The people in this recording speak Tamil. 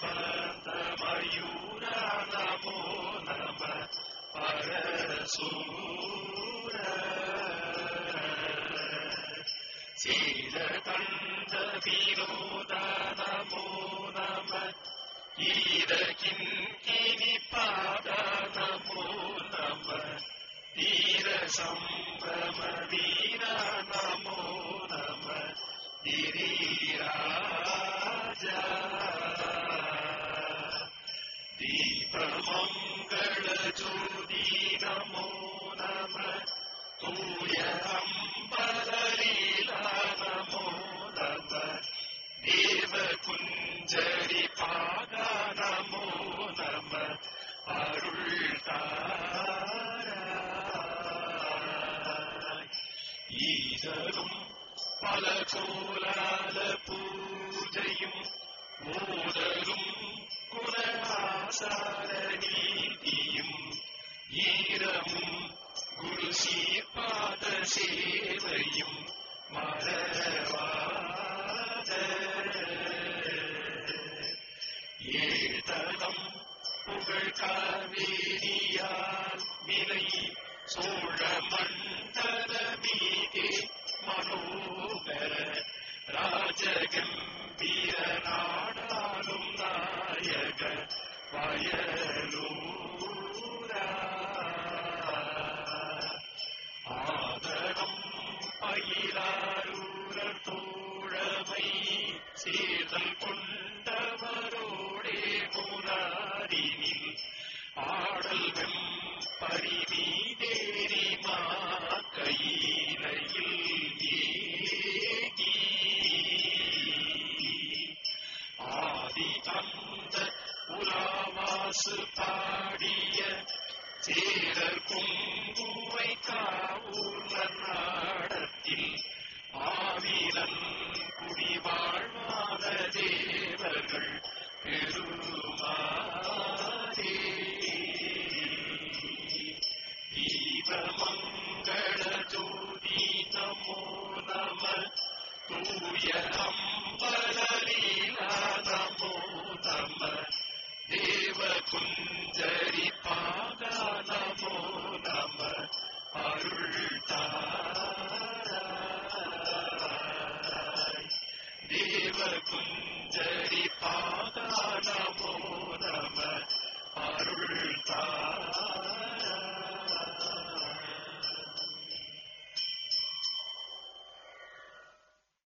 நாகபந்த மயூர நமோ நம பரசூர சீலகண்ட வினோத நமோ நம ஈர கிங்கினி பாத நமோ நம தீபமங்கள நமோ நம தூய அம்பலீலா நமோ நம தேவ குஞ்சரி பாத நமோ நம அருள் தாராய் பல கோலால பூஜையும் ஓதரும் குணாசார ஈரமும் குரு சீர்பாத சேவையும் மறவாத ஏதலம் புகழ் காவேரியால் விலை சோழ மண் ಕಾಯಲು பாடிய சேரர் குங்குவை காவூர் நாடத்தில் ஆவிலன் குடிவாழ்வாத தேவர்கள் பெருமாறே தீபமங்கள ஜோதி நமோ நம. தூய அம்பலீலா